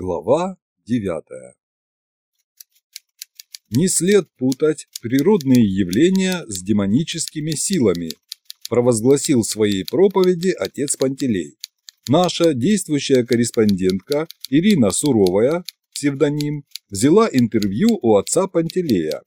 Глава 9 Не след путать природные явления с демоническими силами, провозгласил в своей проповеди отец Пантелей. Наша действующая корреспондентка Ирина Суровая, псевдоним, взяла интервью у отца Пантелея.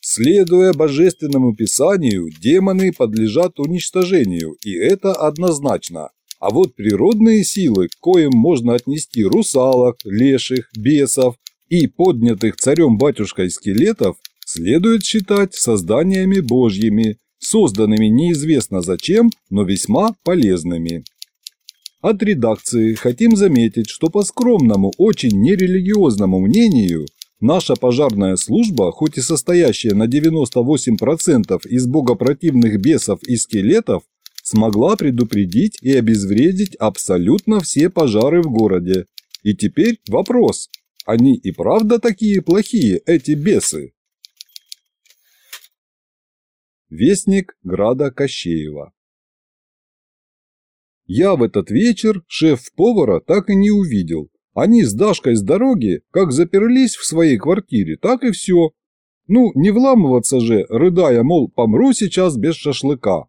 Следуя божественному писанию, демоны подлежат уничтожению, и это однозначно. А вот природные силы, к коим можно отнести русалок, леших, бесов и поднятых царем-батюшкой скелетов, следует считать созданиями божьими, созданными неизвестно зачем, но весьма полезными. От редакции хотим заметить, что по скромному, очень нерелигиозному мнению, наша пожарная служба, хоть и состоящая на 98% из богопротивных бесов и скелетов, смогла предупредить и обезвредить абсолютно все пожары в городе. И теперь вопрос, они и правда такие плохие, эти бесы? Вестник Града Кощеева Я в этот вечер шеф-повара так и не увидел. Они с Дашкой с дороги как заперлись в своей квартире, так и все. Ну, не вламываться же, рыдая, мол, помру сейчас без шашлыка.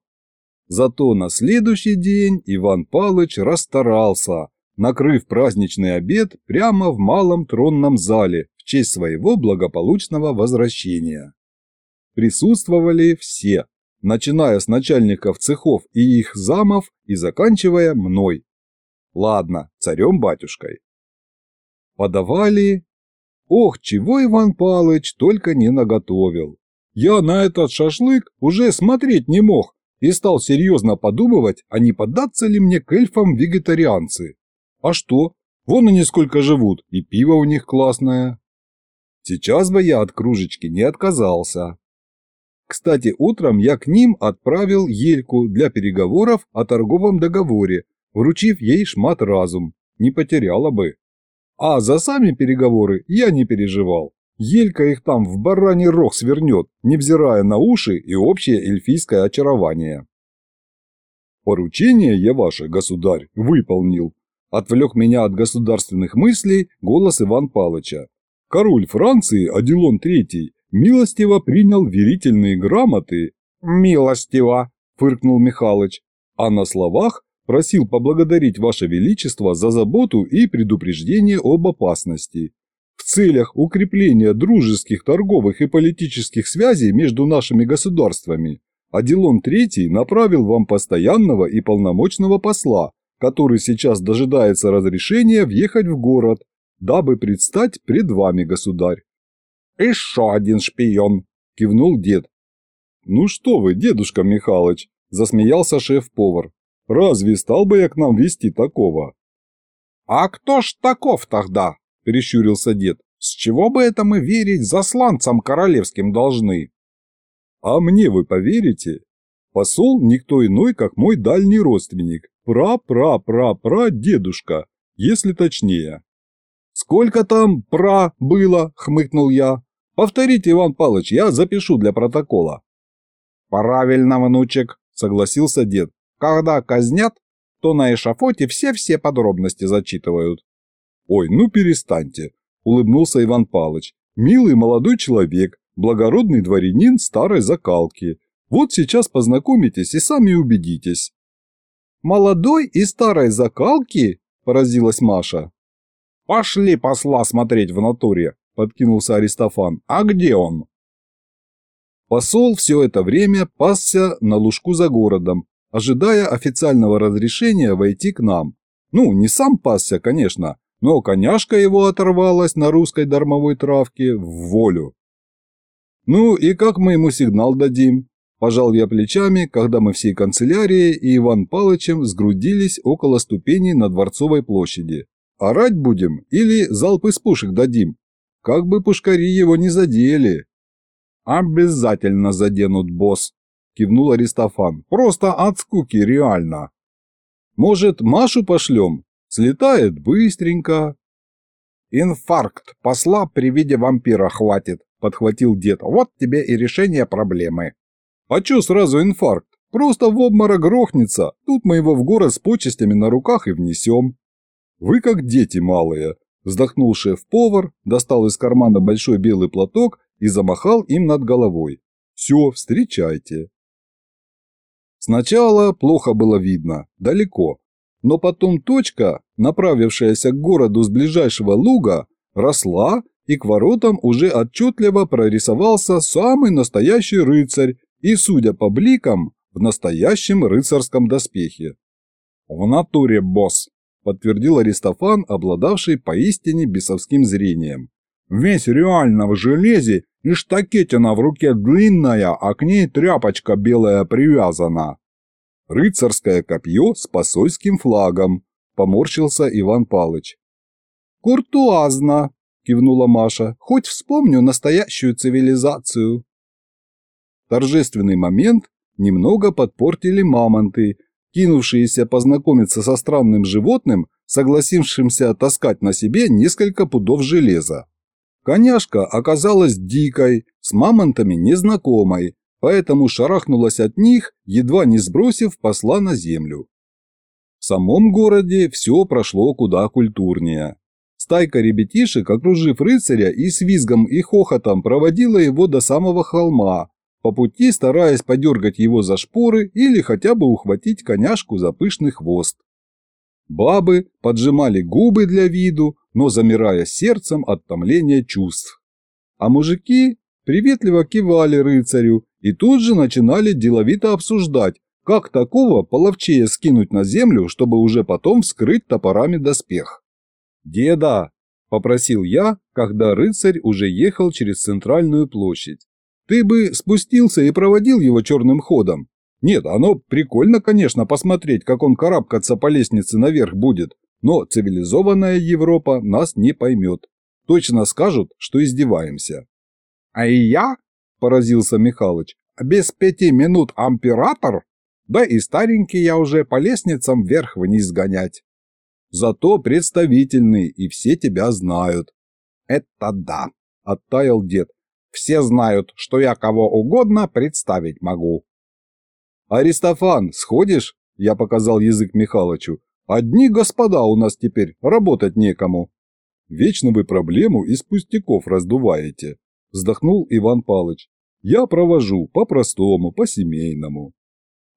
Зато на следующий день Иван Палыч расстарался, накрыв праздничный обед прямо в малом тронном зале в честь своего благополучного возвращения. Присутствовали все, начиная с начальников цехов и их замов и заканчивая мной. Ладно, царем-батюшкой. Подавали... Ох, чего Иван Палыч только не наготовил. Я на этот шашлык уже смотреть не мог, и стал серьезно подумывать, а не поддаться ли мне к эльфам вегетарианцы. А что? Вон они сколько живут, и пиво у них классное. Сейчас бы я от кружечки не отказался. Кстати, утром я к ним отправил Ельку для переговоров о торговом договоре, вручив ей шмат разум, не потеряла бы. А за сами переговоры я не переживал. Елька их там в бараний рог свернет, невзирая на уши и общее эльфийское очарование. «Поручение я ваше, государь, выполнил», – отвлек меня от государственных мыслей голос Иван Палыча. «Король Франции, Адилон III, милостиво принял верительные грамоты». «Милостиво», – фыркнул Михалыч, а на словах просил поблагодарить ваше величество за заботу и предупреждение об опасности целях укрепления дружеских, торговых и политических связей между нашими государствами Аделон III направил вам постоянного и полномочного посла, который сейчас дожидается разрешения въехать в город, дабы предстать пред вами, государь. «Еще один шпион!» – кивнул дед. «Ну что вы, дедушка Михалыч!» – засмеялся шеф-повар. «Разве стал бы я к нам вести такого?» «А кто ж таков тогда?» Прищурился дед. «С чего бы это мы верить засланцам королевским должны?» «А мне вы поверите? Посол никто иной, как мой дальний родственник, пра-пра-пра-пра-дедушка, если точнее». «Сколько там «пра» было?» – хмыкнул я. «Повторите, Иван Павлович, я запишу для протокола». «Правильно, внучек», – согласился дед. «Когда казнят, то на эшафоте все-все подробности зачитывают». «Ой, ну перестаньте», – улыбнулся Иван Палыч. «Милый молодой человек, благородный дворянин старой закалки. Вот сейчас познакомитесь и сами убедитесь». «Молодой и старой закалки?» – поразилась Маша. «Пошли посла смотреть в натуре», – подкинулся Аристофан. «А где он?» Посол все это время пасся на лужку за городом, ожидая официального разрешения войти к нам. Ну, не сам пасся, конечно, но коняшка его оторвалась на русской дармовой травке в волю. «Ну и как мы ему сигнал дадим?» Пожал я плечами, когда мы всей канцелярией и Иван Палычем сгрудились около ступеней на Дворцовой площади. Орать будем или залп из пушек дадим? Как бы пушкари его не задели. Обязательно заденут, босс, кивнул Аристофан. Просто от скуки, реально. Может, Машу пошлем? Слетает быстренько. Инфаркт посла при виде вампира хватит, подхватил дед. Вот тебе и решение проблемы. А чё сразу инфаркт? Просто в обморок грохнется. Тут мы его в город с почестями на руках и внесем. Вы как дети малые, вздохнул шеф-повар, достал из кармана большой белый платок и замахал им над головой. Все, встречайте. Сначала плохо было видно, далеко, но потом точка, направившаяся к городу с ближайшего луга, росла, и к воротам уже отчетливо прорисовался самый настоящий рыцарь и, судя по бликам, в настоящем рыцарском доспехе. «В натуре, босс!» – подтвердил Аристофан, обладавший поистине бесовским зрением. «Весь реально в железе и штакетина в руке длинная, а к ней тряпочка белая привязана». «Рыцарское копье с посольским флагом», – поморщился Иван Палыч. «Куртуазно», – кивнула Маша, – «хоть вспомню настоящую цивилизацию». Торжественный момент немного подпортили мамонты, кинувшиеся познакомиться со странным животным, согласившимся таскать на себе несколько пудов железа. Коняшка оказалась дикой, с мамонтами незнакомой, поэтому шарахнулась от них, едва не сбросив посла на землю. В самом городе все прошло куда культурнее. Стайка ребятишек, окружив рыцаря и с визгом и хохотом проводила его до самого холма, по пути стараясь подергать его за шпоры или хотя бы ухватить коняшку за пышный хвост. Бабы поджимали губы для виду, но замирая сердцем от томления чувств. А мужики приветливо кивали рыцарю и тут же начинали деловито обсуждать, как такого половчее скинуть на землю, чтобы уже потом вскрыть топорами доспех. «Деда!» – попросил я, когда рыцарь уже ехал через центральную площадь. Ты бы спустился и проводил его черным ходом. Нет, оно прикольно, конечно, посмотреть, как он карабкаться по лестнице наверх будет, но цивилизованная Европа нас не поймет. Точно скажут, что издеваемся. А и я, поразился Михалыч, без пяти минут амператор? Да и старенький я уже по лестницам вверх-вниз гонять. Зато представительный, и все тебя знают. Это да, оттаял дед. Все знают, что я кого угодно представить могу. «Аристофан, сходишь?» – я показал язык Михалычу. «Одни господа у нас теперь, работать некому». «Вечно вы проблему из пустяков раздуваете», – вздохнул Иван Палыч. «Я провожу по-простому, по-семейному».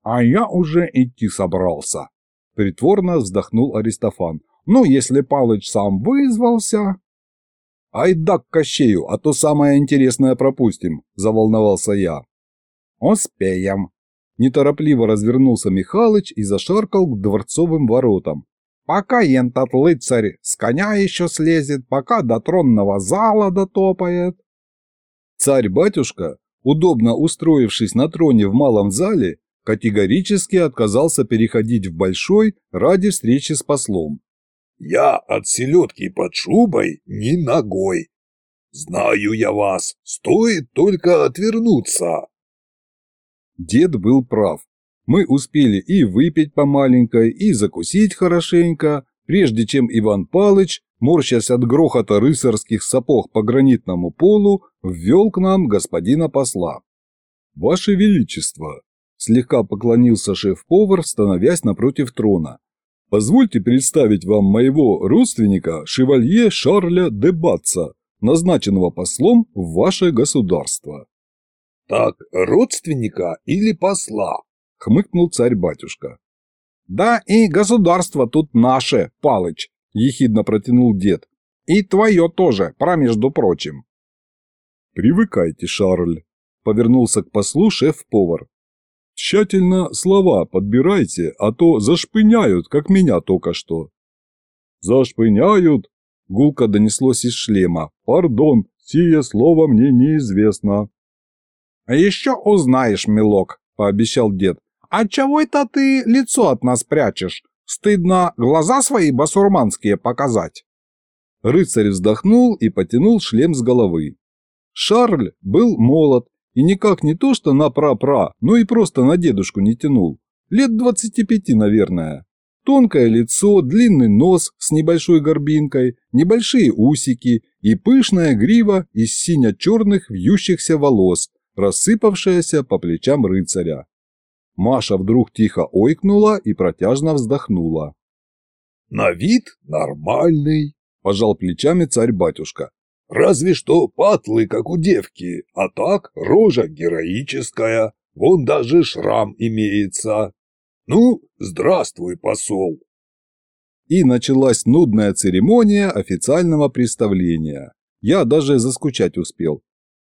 «А я уже идти собрался», – притворно вздохнул Аристофан. «Ну, если Палыч сам вызвался...» «Айда к Кощею, а то самое интересное пропустим», – заволновался я. «Успеем». Неторопливо развернулся Михалыч и зашаркал к дворцовым воротам. «Пока ентот лыцарь с коня еще слезет, пока до тронного зала дотопает». Царь-батюшка, удобно устроившись на троне в малом зале, категорически отказался переходить в большой ради встречи с послом. Я от селедки под шубой ни ногой. Знаю я вас, стоит только отвернуться. Дед был прав. Мы успели и выпить по маленькой, и закусить хорошенько, прежде чем Иван Палыч, морщась от грохота рыцарских сапог по гранитному полу, ввел к нам господина посла. «Ваше Величество!» – слегка поклонился шеф-повар, становясь напротив трона. Позвольте представить вам моего родственника, шевалье Шарля де Батца, назначенного послом в ваше государство». «Так, родственника или посла?» – хмыкнул царь-батюшка. «Да и государство тут наше, Палыч», – ехидно протянул дед. «И твое тоже, промежду прочим». «Привыкайте, Шарль», – повернулся к послу шеф-повар. Тщательно слова подбирайте, а то зашпыняют, как меня только что. Зашпыняют? Гулко донеслось из шлема. Пардон, сие слово мне неизвестно. А еще узнаешь, милок, пообещал дед. А чего это ты лицо от нас прячешь? Стыдно глаза свои басурманские показать. Рыцарь вздохнул и потянул шлем с головы. Шарль был молод и никак не то что на пра-пра, но и просто на дедушку не тянул. Лет 25, наверное. Тонкое лицо, длинный нос с небольшой горбинкой, небольшие усики и пышная грива из сине-черных вьющихся волос, рассыпавшаяся по плечам рыцаря. Маша вдруг тихо ойкнула и протяжно вздохнула. На вид нормальный, пожал плечами царь-батюшка. Разве что патлы, как у девки, а так рожа героическая, вон даже шрам имеется. Ну, здравствуй, посол. И началась нудная церемония официального представления. Я даже заскучать успел.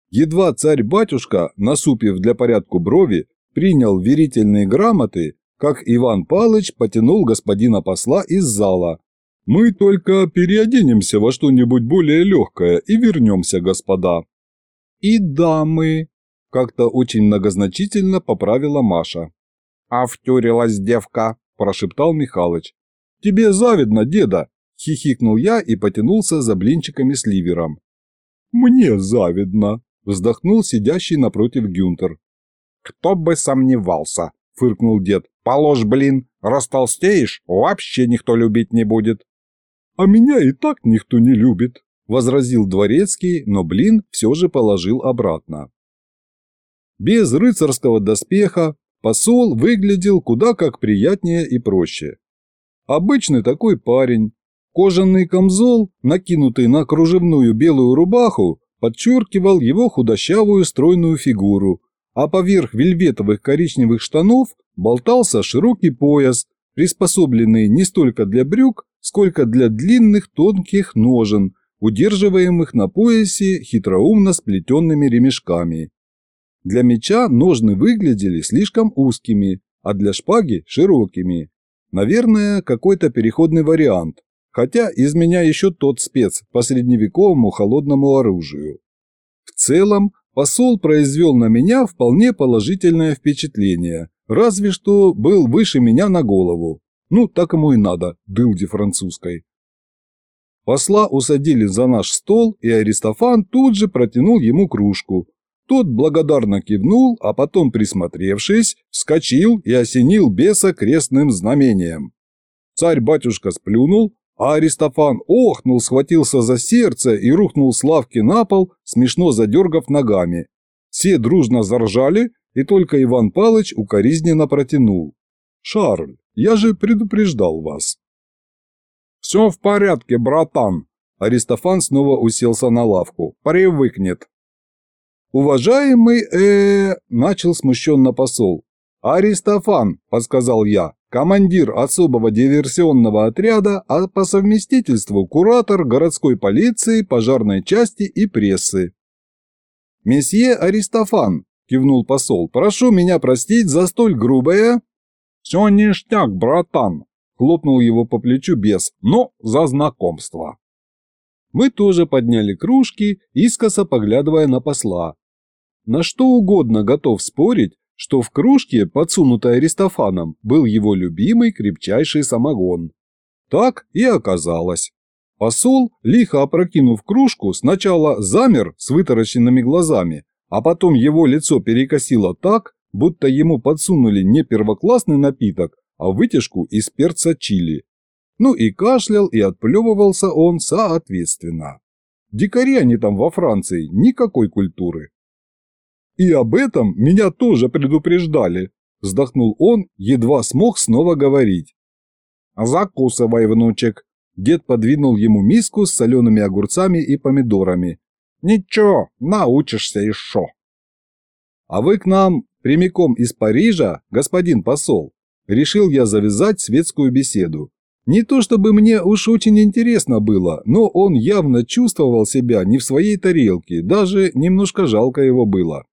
Едва царь-батюшка, насупив для порядку брови, принял верительные грамоты, как Иван Палыч потянул господина посла из зала. «Мы только переоденемся во что-нибудь более легкое и вернемся, господа». «И дамы», – как-то очень многозначительно поправила Маша. «А втюрилась девка», – прошептал Михалыч. «Тебе завидно, деда», – хихикнул я и потянулся за блинчиками с ливером. «Мне завидно», – вздохнул сидящий напротив Гюнтер. «Кто бы сомневался», – фыркнул дед. «Положь, блин, растолстеешь, вообще никто любить не будет». «А меня и так никто не любит», – возразил дворецкий, но блин все же положил обратно. Без рыцарского доспеха посол выглядел куда как приятнее и проще. Обычный такой парень. Кожаный камзол, накинутый на кружевную белую рубаху, подчеркивал его худощавую стройную фигуру, а поверх вельветовых коричневых штанов болтался широкий пояс, приспособленный не столько для брюк, сколько для длинных тонких ножен, удерживаемых на поясе хитроумно сплетенными ремешками. Для меча ножны выглядели слишком узкими, а для шпаги – широкими. Наверное, какой-то переходный вариант, хотя из меня еще тот спец по средневековому холодному оружию. В целом, посол произвел на меня вполне положительное впечатление, разве что был выше меня на голову. Ну, так ему и надо, дылди французской. Посла усадили за наш стол, и Аристофан тут же протянул ему кружку, тот благодарно кивнул, а потом, присмотревшись, вскочил и осенил беса крестным знамением. Царь-батюшка сплюнул, а Аристофан охнул, схватился за сердце и рухнул с лавки на пол, смешно задергав ногами. Все дружно заржали, и только Иван Палыч укоризненно протянул. «Шарль, я же предупреждал вас». «Все в порядке, братан», Аристофан снова уселся на лавку. «Привыкнет». «Уважаемый, э, начал смущенно посол. «Аристофан», – подсказал я, – командир особого диверсионного отряда, а по совместительству куратор городской полиции, пожарной части и прессы. «Месье Аристофан», – кивнул посол, – «прошу меня простить за столь грубое...» «Все ништяк, братан», – хлопнул его по плечу бес, – «но за знакомство». Мы тоже подняли кружки, искоса поглядывая на посла, на что угодно готов спорить, что в кружке, подсунутой Аристофаном, был его любимый крепчайший самогон. Так и оказалось. Посол, лихо опрокинув кружку, сначала замер с вытаращенными глазами, а потом его лицо перекосило так, будто ему подсунули не первоклассный напиток, а вытяжку из перца чили. Ну и кашлял, и отплевывался он соответственно. Дикари они там во Франции, никакой культуры. «И об этом меня тоже предупреждали», – вздохнул он, едва смог снова говорить. «Закусывай, внучек». Дед подвинул ему миску с солеными огурцами и помидорами. «Ничего, научишься еще». «А вы к нам прямиком из Парижа, господин посол?» Решил я завязать светскую беседу. Не то чтобы мне уж очень интересно было, но он явно чувствовал себя не в своей тарелке, даже немножко жалко его было.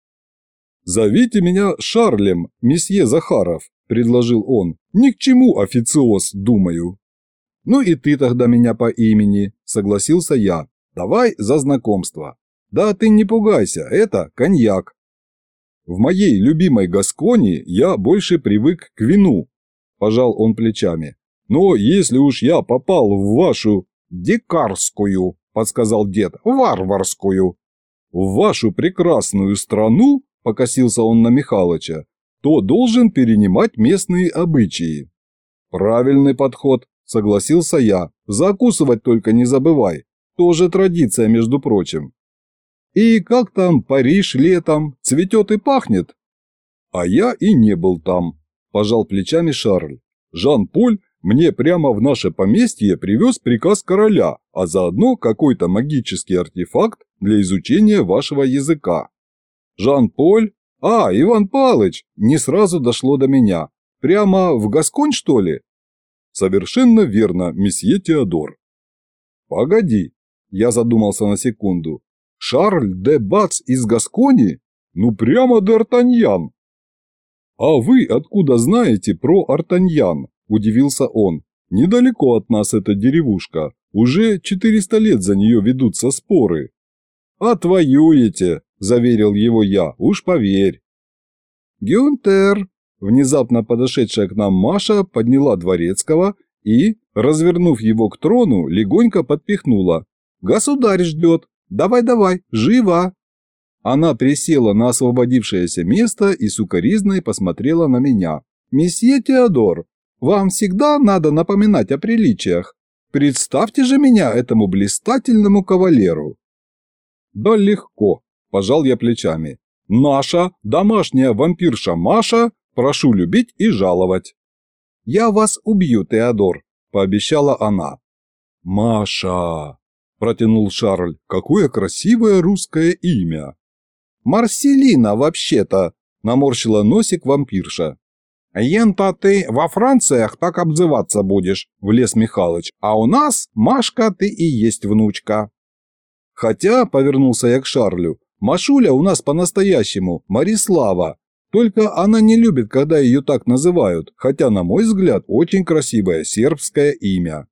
«Зовите меня Шарлем, месье Захаров», – предложил он. «Ни к чему официоз, думаю». «Ну и ты тогда меня по имени», – согласился я. «Давай за знакомство». «Да ты не пугайся, это коньяк». «В моей любимой Гасконе я больше привык к вину», – пожал он плечами. «Но если уж я попал в вашу дикарскую», – подсказал дед, – «варварскую». «В вашу прекрасную страну», – покосился он на Михалыча, – то должен перенимать местные обычаи. Правильный подход, согласился я. Закусывать только не забывай. Тоже традиция, между прочим. И как там Париж летом? Цветет и пахнет? А я и не был там, пожал плечами Шарль. Жан-Поль Мне прямо в наше поместье привез приказ короля, а заодно какой-то магический артефакт для изучения вашего языка. Жан-Поль? А, Иван Палыч! Не сразу дошло до меня. Прямо в Гасконь, что ли? Совершенно верно, месье Теодор. Погоди, я задумался на секунду. Шарль де Бац из Гаскони? Ну прямо Д'Артаньян. А вы откуда знаете про Артаньян? Удивился он. Недалеко от нас эта деревушка. Уже 400 лет за нее ведутся споры. «Отвоюете», – заверил его я, – «уж поверь». «Гюнтер», – внезапно подошедшая к нам Маша подняла Дворецкого и, развернув его к трону, легонько подпихнула. «Государь ждет! Давай-давай, живо!» Она присела на освободившееся место и сукоризной посмотрела на меня. «Месье Теодор, вам всегда надо напоминать о приличиях. Представьте же меня этому блистательному кавалеру!» «Да легко», – пожал я плечами. «Наша домашняя вампирша Маша, прошу любить и жаловать». «Я вас убью, Теодор», – пообещала она. «Маша», – протянул Шарль, – «какое красивое русское имя». «Марселина, вообще-то», – наморщила носик вампирша. «Ента ты во Франциях так обзываться будешь», – влез Михалыч, «а у нас, Машка, ты и есть внучка». Хотя, повернулся я к Шарлю, Машуля у нас по-настоящему Марислава. Только она не любит, когда ее так называют, хотя, на мой взгляд, очень красивое сербское имя.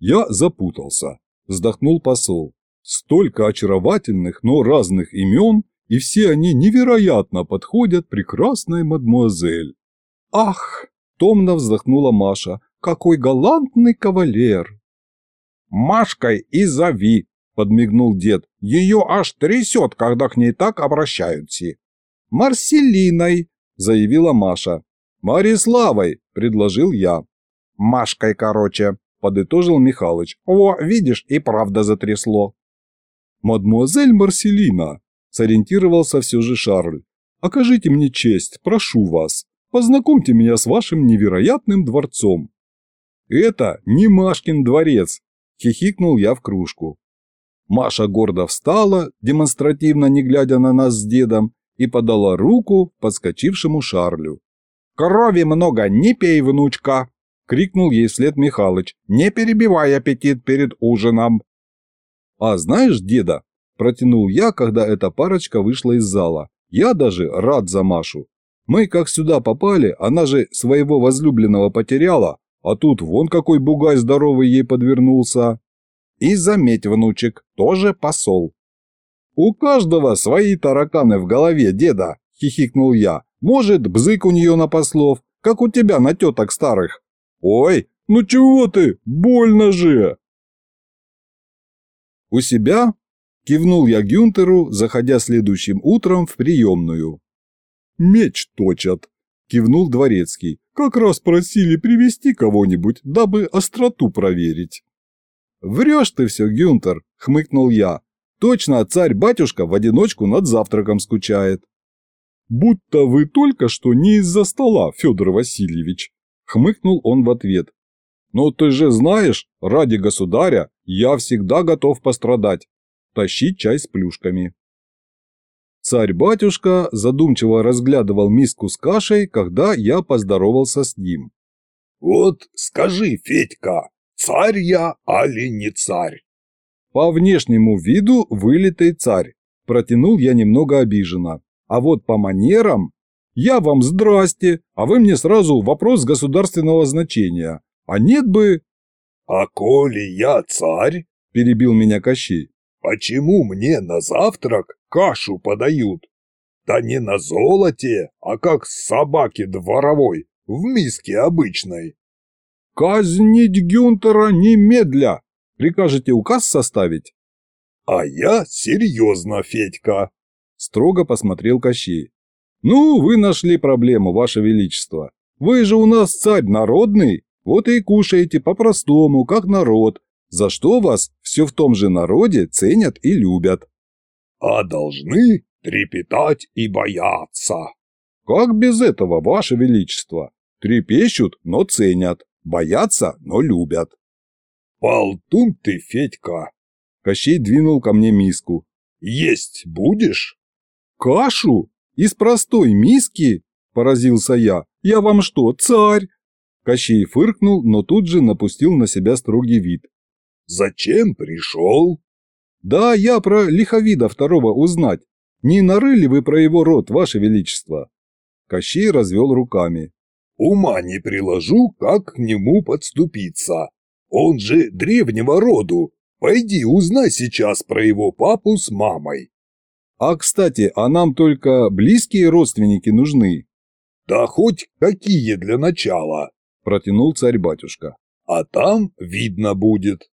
Я запутался, вздохнул посол. Столько очаровательных, но разных имен, и все они невероятно подходят прекрасной мадмуазель. Ах, томно вздохнула Маша, какой галантный кавалер. Машкой и зови, – подмигнул дед. «Ее аж трясет, когда к ней так обращаются». «Марселиной», – заявила Маша. «Мариславой», – предложил я. «Машкой, короче», – подытожил Михалыч. «О, видишь, и правда затрясло». «Мадмуазель Марселина», – сориентировался все же Шарль. «Окажите мне честь, прошу вас. Познакомьте меня с вашим невероятным дворцом». «Это не Машкин дворец», – хихикнул я в кружку. Маша гордо встала, демонстративно не глядя на нас с дедом, и подала руку подскочившему Шарлю. «Крови много, не пей, внучка!» – крикнул ей вслед Михалыч. «Не перебивай аппетит перед ужином!» «А знаешь, деда?» – протянул я, когда эта парочка вышла из зала. «Я даже рад за Машу. Мы как сюда попали, она же своего возлюбленного потеряла, а тут вон какой бугай здоровый ей подвернулся!» И заметь, внучек, тоже посол. «У каждого свои тараканы в голове, деда», – хихикнул я. «Может, бзык у нее на послов, как у тебя на теток старых». «Ой, ну чего ты, больно же!» «У себя?» – кивнул я Гюнтеру, заходя следующим утром в приемную. «Меч точат», – кивнул дворецкий. «Как раз просили привести кого-нибудь, дабы остроту проверить». «Врешь ты все, Гюнтер», – хмыкнул я. «Точно царь-батюшка в одиночку над завтраком скучает». «Будто вы только что не из-за стола, Федор Васильевич», – хмыкнул он в ответ. «Но ты же знаешь, ради государя я всегда готов пострадать. Тащить чай с плюшками». Царь-батюшка задумчиво разглядывал миску с кашей, когда я поздоровался с ним. «Вот скажи, Федька, Царь я, али не царь? По внешнему виду вылитый царь. Протянул я немного обиженно. А вот по манерам... Я вам здрасте, а вы мне сразу вопрос государственного значения. А нет бы... А коли я царь, перебил меня Кощей, почему мне на завтрак кашу подают? Да не на золоте, а как собаке дворовой, в миске обычной. «Казнить Гюнтера немедля! Прикажете указ составить?» «А я серьезно, Федька!» Строго посмотрел Кощей. «Ну, вы нашли проблему, Ваше Величество. Вы же у нас царь народный, вот и кушаете по-простому, как народ, за что вас все в том же народе ценят и любят». «А должны трепетать и бояться». «Как без этого, Ваше Величество? Трепещут, но ценят. Боятся, но любят. Полтун ты, Федька. Кощей двинул ко мне миску. Есть будешь? Кашу? Из простой миски? Поразился я. Я вам что, царь? Кощей фыркнул, но тут же напустил на себя строгий вид. Зачем пришел? Да, я про лиховида второго узнать. Не нарыли вы про его род, ваше величество? Кощей развел руками. Ума не приложу, как к нему подступиться. Он же древнего роду. Пойди узнай сейчас про его папу с мамой. А, кстати, а нам только близкие родственники нужны. Да хоть какие для начала, протянул царь-батюшка. А там видно будет.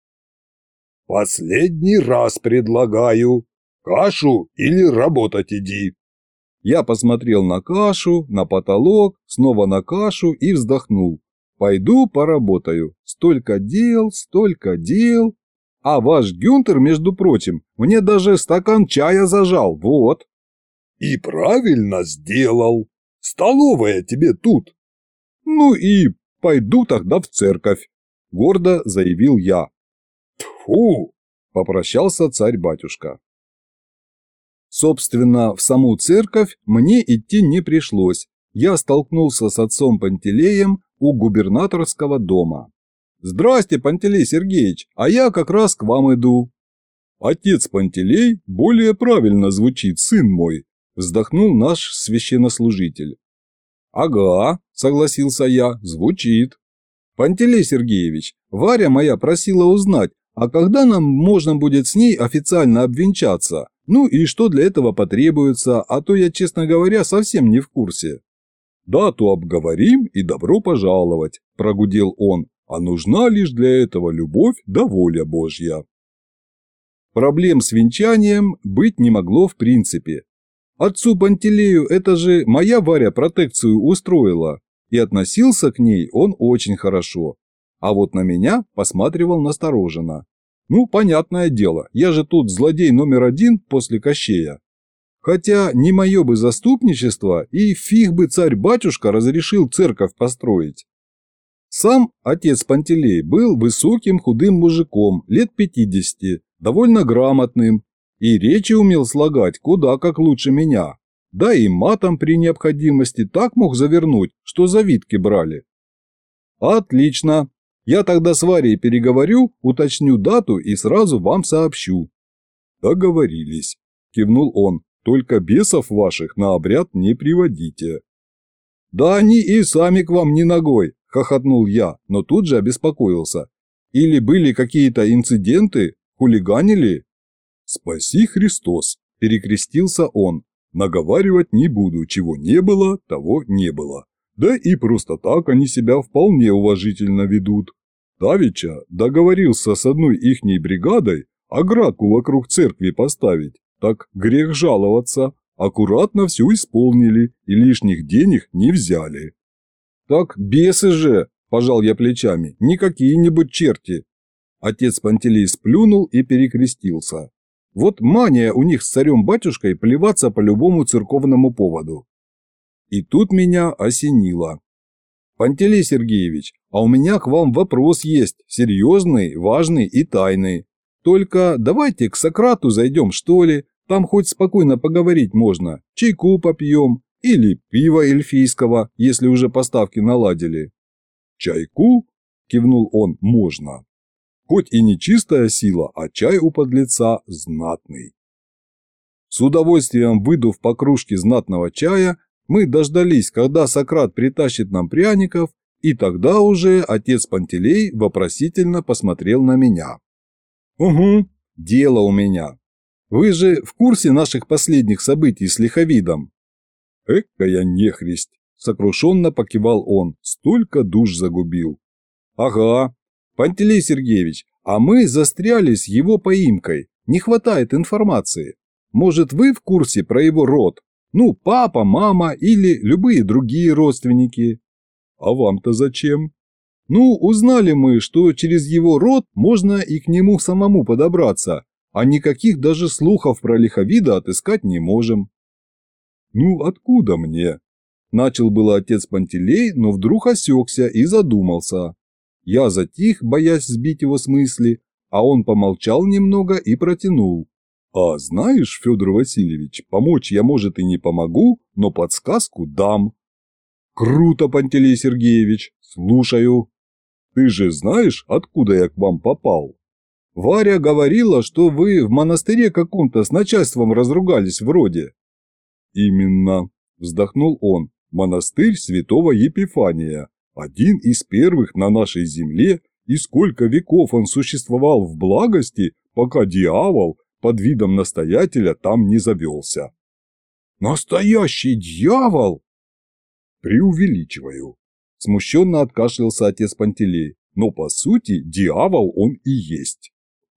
Последний раз предлагаю. Кашу или работать иди. Я посмотрел на кашу, на потолок, снова на кашу и вздохнул. Пойду поработаю. Столько дел, столько дел. А ваш Гюнтер, между прочим, мне даже стакан чая зажал, вот. И правильно сделал. Столовая тебе тут. Ну и пойду тогда в церковь, гордо заявил я. Тьфу, попрощался царь-батюшка. Собственно, в саму церковь мне идти не пришлось. Я столкнулся с отцом Пантелеем у губернаторского дома. «Здрасте, Пантелей Сергеевич, а я как раз к вам иду». «Отец Пантелей более правильно звучит, сын мой», – вздохнул наш священнослужитель. «Ага», – согласился я, – звучит. «Пантелей Сергеевич, Варя моя просила узнать, а когда нам можно будет с ней официально обвенчаться? Ну и что для этого потребуется, а то я, честно говоря, совсем не в курсе». «Дату обговорим и добро пожаловать», – прогудел он, «а нужна лишь для этого любовь да воля Божья». Проблем с венчанием быть не могло в принципе. Отцу Пантелею это же моя Варя протекцию устроила, и относился к ней он очень хорошо. А вот на меня посматривал настороженно. Ну, понятное дело, я же тут злодей номер один после Кощея. Хотя не мое бы заступничество, и фиг бы царь-батюшка разрешил церковь построить. Сам отец Пантелей был высоким худым мужиком, лет 50, довольно грамотным, и речи умел слагать куда как лучше меня. Да и матом при необходимости так мог завернуть, что завитки брали. Отлично. Я тогда с Варей переговорю, уточню дату и сразу вам сообщу. Договорились, кивнул он. Только бесов ваших на обряд не приводите. Да они и сами к вам не ногой, хохотнул я, но тут же обеспокоился. Или были какие-то инциденты, хулиганили? Спаси Христос, перекрестился он. Наговаривать не буду, чего не было, того не было. Да и просто так они себя вполне уважительно ведут. Давича договорился с одной ихней бригадой оградку вокруг церкви поставить, так грех жаловаться. Аккуратно все исполнили и лишних денег не взяли. Так бесы же, пожал я плечами, не какие-нибудь черти. Отец Пантелей сплюнул и перекрестился. Вот мания у них с царем-батюшкой плеваться по любому церковному поводу. И тут меня осенило. Пантелей Сергеевич, а у меня к вам вопрос есть, серьезный, важный и тайный. Только давайте к Сократу зайдем, что ли, там хоть спокойно поговорить можно, чайку попьем или пиво эльфийского, если уже поставки наладили. Чайку? Кивнул он, можно. Хоть и не чистая сила, а чай у подлеца знатный. С удовольствием выдув по кружке знатного чая, мы дождались, когда Сократ притащит нам пряников, и тогда уже отец Пантелей вопросительно посмотрел на меня. «Угу, дело у меня. Вы же в курсе наших последних событий с лиховидом?» «Экая нехристь!» – сокрушенно покивал он. «Столько душ загубил!» «Ага. Пантелей Сергеевич, а мы застряли с его поимкой. Не хватает информации. Может, вы в курсе про его род? Ну, папа, мама или любые другие родственники?» «А вам-то зачем?» «Ну, узнали мы, что через его род можно и к нему самому подобраться, а никаких даже слухов про лиховида отыскать не можем. «Ну, откуда мне?» Начал было отец Пантелей, но вдруг осекся и задумался. Я затих, боясь сбить его с мысли, а он помолчал немного и протянул. «А знаешь, Федор Васильевич, помочь я, может, и не помогу, но подсказку дам». «Круто, Пантелей Сергеевич, слушаю». «Ты же знаешь, откуда я к вам попал?» «Варя говорила, что вы в монастыре каком-то с начальством разругались вроде». «Именно», – вздохнул он, – «монастырь святого Епифания, один из первых на нашей земле, и сколько веков он существовал в благости, пока дьявол под видом настоятеля там не завелся». «Настоящий дьявол!» «Преувеличиваю», – смущенно откашлялся отец Пантелей, но по сути дьявол он и есть.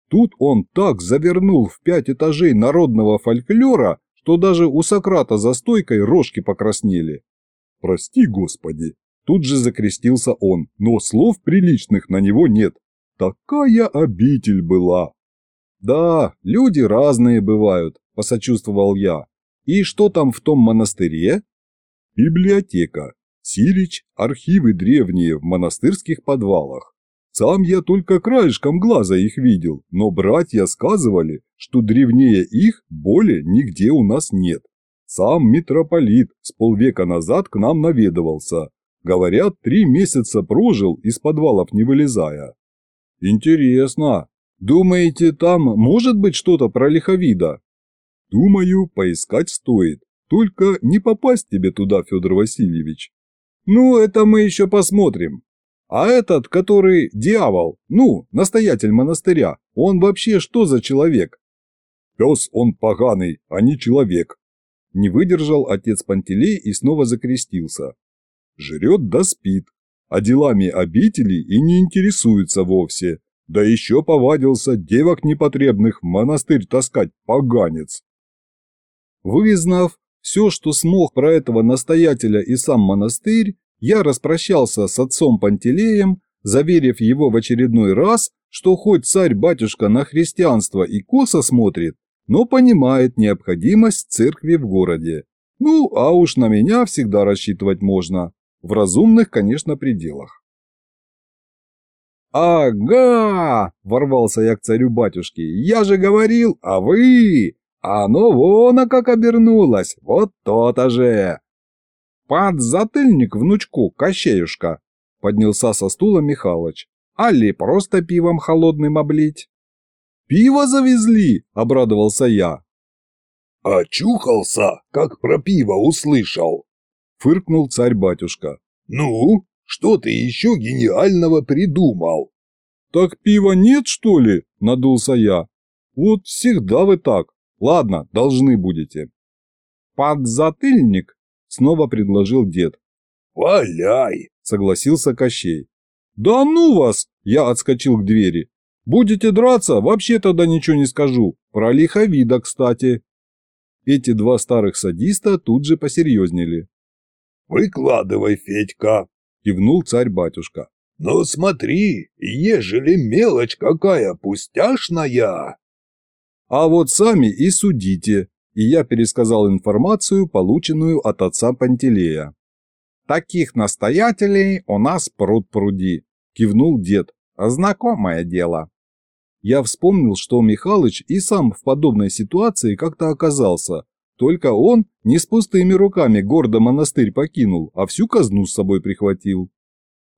Тут он так завернул в пять этажей народного фольклора, что даже у Сократа за стойкой рожки покраснели. «Прости, Господи!» Тут же закрестился он, но слов приличных на него нет. Такая обитель была. «Да, люди разные бывают», – посочувствовал я. «И что там в том монастыре?» «Библиотека. Сирич, архивы древние в монастырских подвалах. Сам я только краешком глаза их видел, но братья сказывали, что древнее их более нигде у нас нет. Сам митрополит с полвека назад к нам наведывался. Говорят, три месяца прожил, из подвалов не вылезая. Интересно. Думаете, там может быть что-то про лиховида? Думаю, поискать стоит. Только не попасть тебе туда, Федор Васильевич. Ну, это мы еще посмотрим. А этот, который дьявол, ну, настоятель монастыря, он вообще что за человек? Пес он поганый, а не человек. Не выдержал отец Пантелей и снова закрестился. Жрет да спит, а делами обители и не интересуется вовсе. Да еще повадился девок непотребных в монастырь таскать, поганец. Вызнав все, что смог про этого настоятеля и сам монастырь, я распрощался с отцом Пантелеем, заверив его в очередной раз, что хоть царь-батюшка на христианство и косо смотрит, но понимает необходимость церкви в городе. Ну, а уж на меня всегда рассчитывать можно. В разумных, конечно, пределах. «Ага!» – ворвался я к царю-батюшке. «Я же говорил, а вы! А ну вон, а как обернулось! Вот то-то же!» «Подзатыльник внучку, Кощеюшка!» – поднялся со стула Михалыч. «Али просто пивом холодным облить?» «Пиво завезли!» – обрадовался я. «Очухался, как про пиво услышал!» – фыркнул царь-батюшка. «Ну, что ты еще гениального придумал?» «Так пива нет, что ли?» – надулся я. «Вот всегда вы так. Ладно, должны будете». «Подзатыльник снова предложил дед. «Валяй!» – согласился Кощей. «Да ну вас!» – я отскочил к двери. «Будете драться, вообще тогда ничего не скажу. Про лиховида, кстати». Эти два старых садиста тут же посерьезнели. «Выкладывай, Федька!» – кивнул царь-батюшка. «Но смотри, ежели мелочь какая пустяшная!» «А вот сами и судите», и я пересказал информацию, полученную от отца Пантелея. «Таких настоятелей у нас пруд пруди», – кивнул дед. «Знакомое дело». Я вспомнил, что Михалыч и сам в подобной ситуации как-то оказался, только он не с пустыми руками гордо монастырь покинул, а всю казну с собой прихватил.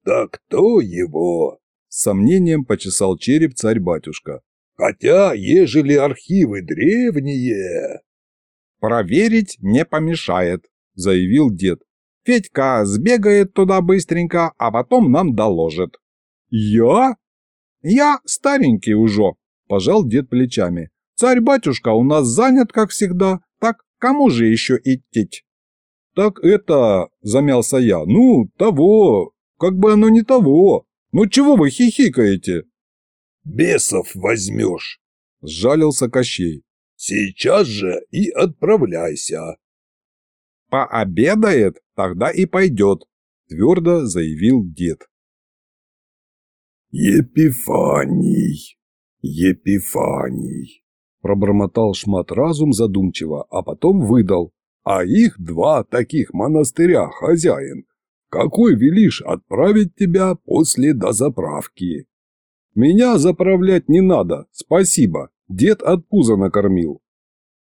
«Да кто его?» – с сомнением почесал череп царь-батюшка. «Хотя, ежели архивы древние...» «Проверить не помешает», – заявил дед. «Федька сбегает туда быстренько, а потом нам доложит». «Я?» «Я старенький уже», – пожал дед плечами. «Царь-батюшка у нас занят, как всегда, кому же еще идти?» «Так это...» – замялся я. «Ну, того... Как бы оно не того. Ну чего вы хихикаете?» «Бесов возьмешь», – сжалился Кощей. Сейчас же и отправляйся. Пообедает, тогда и пойдет, твердо заявил дед. Епифаний, Епифаний, пробормотал шмат разум задумчиво, а потом выдал. А их два таких монастыря, хозяин. какой велишь отправить тебя после дозаправки?» «Меня заправлять не надо, спасибо, дед от пуза накормил».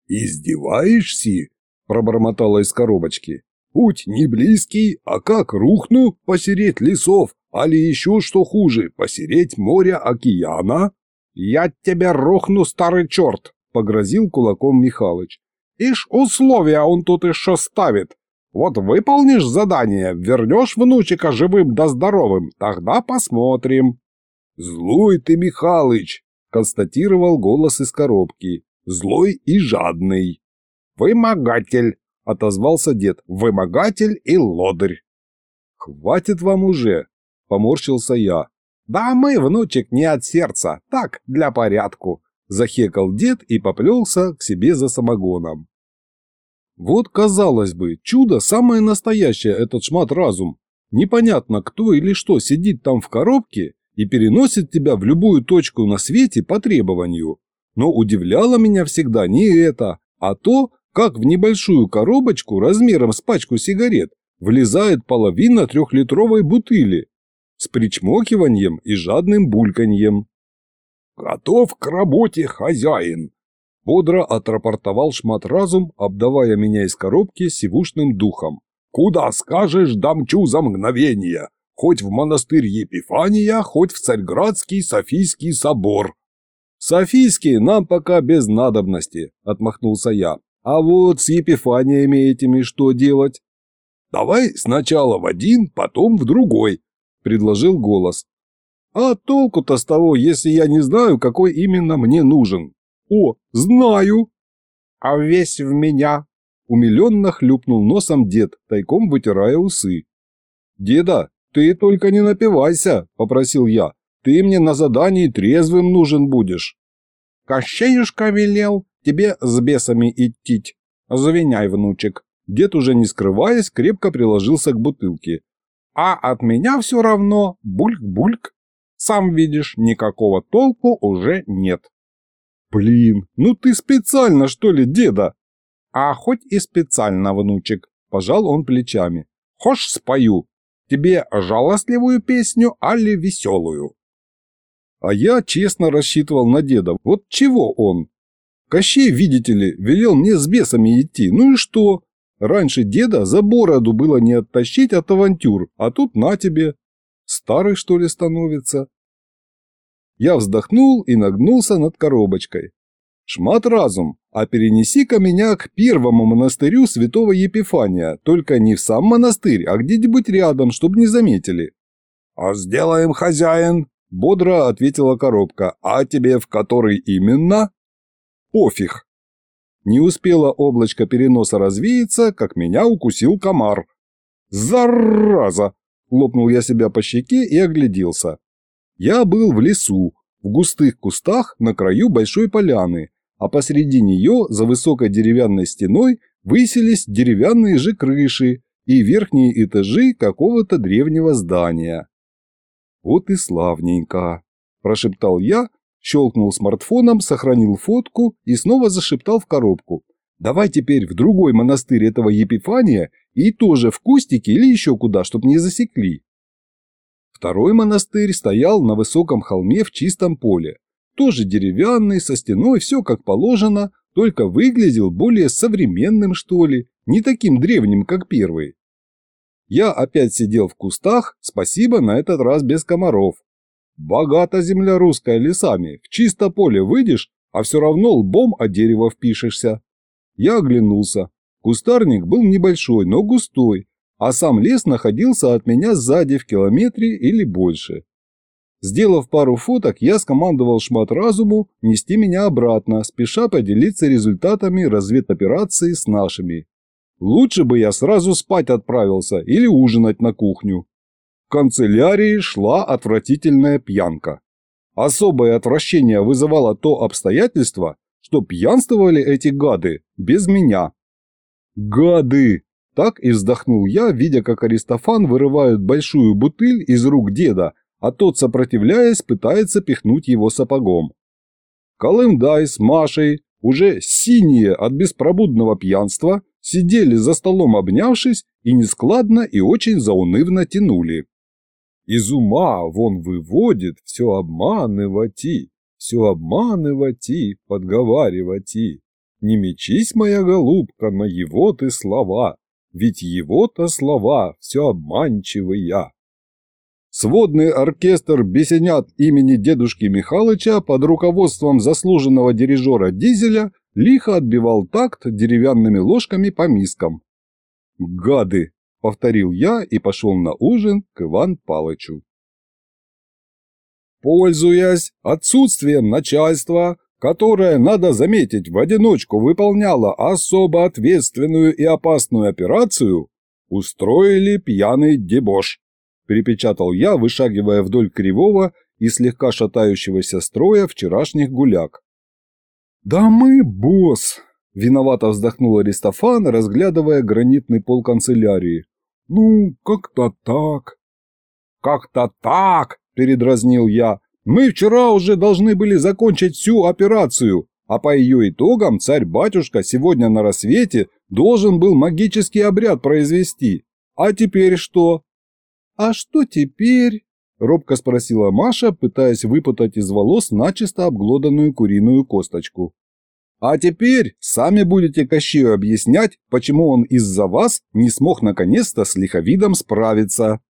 «Издеваешься?» – пробормотала из коробочки. «Путь не близкий, а как рухну посереть лесов, али еще что хуже, посереть моря океана?» «Я тебя рухну, старый черт!» – погрозил кулаком Михалыч. «Ишь, условия он тут еще ставит. Вот выполнишь задание, вернешь внучика живым да здоровым, тогда посмотрим». «Злой ты, Михалыч!» – констатировал голос из коробки. «Злой и жадный». «Вымогатель!» – отозвался дед. «Вымогатель и лодырь». «Хватит вам уже!» – поморщился я. «Да мы, внучек, не от сердца, так, для порядку», – захекал дед и поплелся к себе за самогоном. Вот, казалось бы, чудо самое настоящее этот шмат-разум. Непонятно, кто или что сидит там в коробке и переносит тебя в любую точку на свете по требованию. Но удивляло меня всегда не это, а то, как в небольшую коробочку размером с пачку сигарет влезает половина трехлитровой бутыли с причмокиванием и жадным бульканьем. «Готов к работе, хозяин!» Бодро отрапортовал шмат разум, обдавая меня из коробки сивушным духом. «Куда скажешь, дамчу за мгновение, хоть в монастырь Епифания, хоть в Царьградский Софийский собор». «Софийский нам пока без надобности», – отмахнулся я. «А вот с Епифаниями этими что делать?» «Давай сначала в один, потом в другой», – предложил голос. «А толку-то с того, если я не знаю, какой именно мне нужен?» «О, знаю!» «А весь в меня!» Умиленно хлюпнул носом дед, тайком вытирая усы. «Деда, ты только не напивайся!» – попросил я. «Ты мне на задании трезвым нужен будешь!» «Кощеюшка велел тебе с бесами идти. Завиняй, внучек!» Дед, уже не скрываясь, крепко приложился к бутылке. «А от меня все равно бульк-бульк. Сам видишь, никакого толку уже нет». «Блин, ну ты специально, что ли, деда?» «А хоть и специально, внучек», – пожал он плечами. «Хошь спою. Тебе жалостливую песню, али веселую?» А я честно рассчитывал на деда. Вот чего он? Кощей, видите ли, велел мне с бесами идти. Ну и что? Раньше деда за бороду было не оттащить от авантюр, а тут на тебе. Старый, что ли, становится? Я вздохнул и нагнулся над коробочкой. Шмат разум, а перенеси-ка меня к первому монастырю святого Епифания, только не в сам монастырь, а где-нибудь рядом, чтобы не заметили. «А сделаем, хозяин», – бодро ответила коробка. «А тебе в который именно?» «Пофиг». Не успело облачко переноса развеяться, как меня укусил комар. «Зараза!» – лопнул я себя по щеке и огляделся. Я был в лесу, в густых кустах на краю большой поляны, а посреди нее, за высокой деревянной стеной, высились деревянные же крыши и верхние этажи какого-то древнего здания. «Вот и славненько», – прошептал я, щелкнул смартфоном, сохранил фотку и снова зашептал в коробку. «Давай теперь в другой монастырь этого Епифания и тоже в кустики или еще куда, чтоб не засекли». Второй монастырь стоял на высоком холме в чистом поле. Тоже деревянный, со стеной, все как положено, только выглядел более современным, что ли, не таким древним, как первый. Я опять сидел в кустах, спасибо, на этот раз без комаров. Богата земля русская лесами, в чисто поле выйдешь, а все равно лбом о дерево впишешься. Я оглянулся. Кустарник был небольшой, но густой, а сам лес находился от меня сзади в километре или больше. Сделав пару фоток, я скомандовал шмат разуму нести меня обратно, спеша поделиться результатами разведоперации с нашими. Лучше бы я сразу спать отправился или ужинать на кухню. Канцелярии шла отвратительная пьянка. Особое отвращение вызывало то обстоятельство, что пьянствовали эти гады без меня. Гады! Так и вздохнул я, видя, как Аристофан вырывает большую бутыль из рук деда, а тот, сопротивляясь, пытается пихнуть его сапогом. Колымдай с Машей, уже синие от беспробудного пьянства, сидели за столом обнявшись и нескладно и очень заунывно тянули. Из ума вон выводит все обманывать и, все обманывать и, подговаривать и. Не мечись, моя голубка, на его ты слова, ведь его-то слова все обманчивые. Сводный оркестр бесенят имени дедушки Михалыча под руководством заслуженного дирижера Дизеля лихо отбивал такт деревянными ложками по мискам. «Гады!» — повторил я и пошел на ужин к Иван Палычу. Пользуясь отсутствием начальства, которое, надо заметить, в одиночку выполняло особо ответственную и опасную операцию, устроили пьяный дебош перепечатал я, вышагивая вдоль кривого и слегка шатающегося строя вчерашних гуляк. «Да мы, босс!» – виновато вздохнул Аристофан, разглядывая гранитный пол канцелярии. «Ну, как-то так». «Как-то так!» – передразнил я. «Мы вчера уже должны были закончить всю операцию, а по ее итогам царь-батюшка сегодня на рассвете должен был магический обряд произвести. А теперь что? «А что теперь?» – робко спросила Маша, пытаясь выпутать из волос начисто обглоданную куриную косточку. «А теперь сами будете Кащею объяснять, почему он из-за вас не смог наконец-то с лиховидом справиться.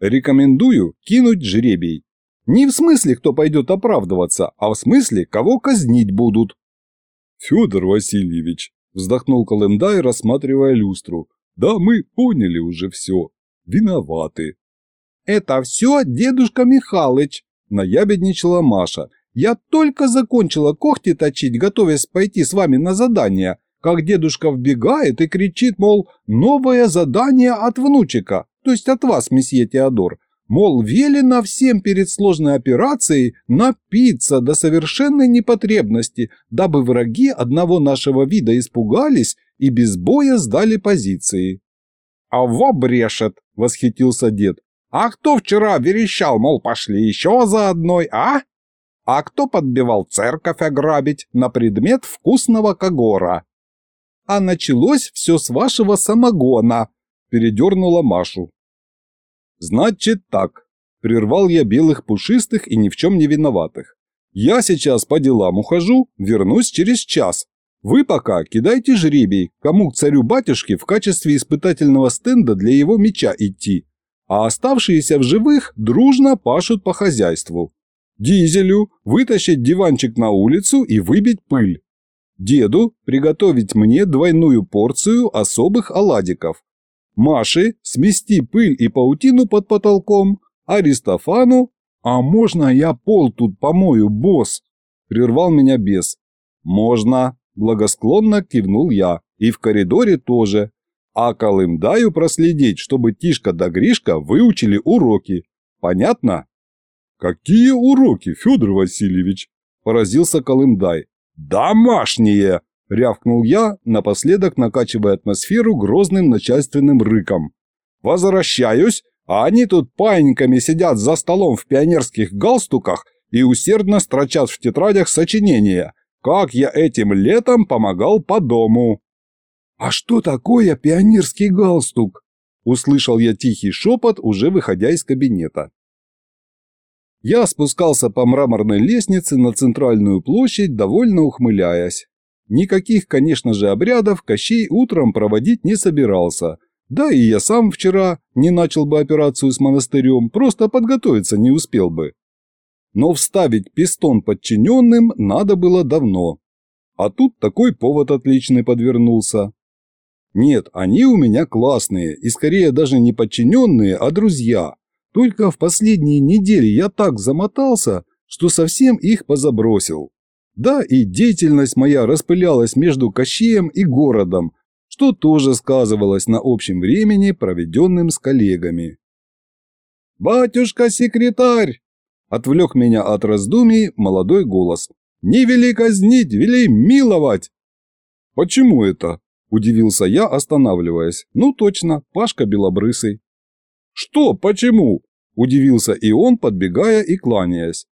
Рекомендую кинуть жребий. Не в смысле, кто пойдет оправдываться, а в смысле, кого казнить будут». «Федор Васильевич», – вздохнул Колымдай, рассматривая люстру, – «да мы поняли уже все. Виноваты. «Это все дедушка Михалыч», – наябедничала Маша. «Я только закончила когти точить, готовясь пойти с вами на задание, как дедушка вбегает и кричит, мол, новое задание от внучика, то есть от вас, месье Теодор. Мол, велено всем перед сложной операцией напиться до совершенной непотребности, дабы враги одного нашего вида испугались и без боя сдали позиции. «А во брешет!» – восхитился дед. А кто вчера верещал, мол, пошли еще за одной, а? А кто подбивал церковь ограбить на предмет вкусного когора? А началось все с вашего самогона, передернула Машу. Значит так, прервал я белых пушистых и ни в чем не виноватых. Я сейчас по делам ухожу, вернусь через час. Вы пока кидайте жребий, кому к царю-батюшке в качестве испытательного стенда для его меча идти а оставшиеся в живых дружно пашут по хозяйству. Дизелю вытащить диванчик на улицу и выбить пыль. Деду приготовить мне двойную порцию особых оладиков. Маше смести пыль и паутину под потолком. Аристофану «А можно я пол тут помою, босс?» – прервал меня бес. «Можно», – благосклонно кивнул я. «И в коридоре тоже а Колымдаю проследить, чтобы Тишка да Гришка выучили уроки. Понятно? Какие уроки, Федор Васильевич? Поразился Колымдай. Домашние! Рявкнул я, напоследок накачивая атмосферу грозным начальственным рыком. Возвращаюсь, а они тут паиньками сидят за столом в пионерских галстуках и усердно строчат в тетрадях сочинения, как я этим летом помогал по дому. «А что такое пионерский галстук?» – услышал я тихий шепот, уже выходя из кабинета. Я спускался по мраморной лестнице на центральную площадь, довольно ухмыляясь. Никаких, конечно же, обрядов Кощей утром проводить не собирался. Да и я сам вчера не начал бы операцию с монастырем, просто подготовиться не успел бы. Но вставить пистон подчиненным надо было давно. А тут такой повод отличный подвернулся. Нет, они у меня классные, и скорее даже не подчиненные, а друзья. Только в последние недели я так замотался, что совсем их позабросил. Да, и деятельность моя распылялась между Кощеем и городом, что тоже сказывалось на общем времени, проведенным с коллегами. «Батюшка-секретарь!» – отвлек меня от раздумий молодой голос. «Не вели казнить, вели миловать!» «Почему это?» Удивился я, останавливаясь. Ну точно, Пашка белобрысый. Что, почему? Удивился и он, подбегая и кланяясь.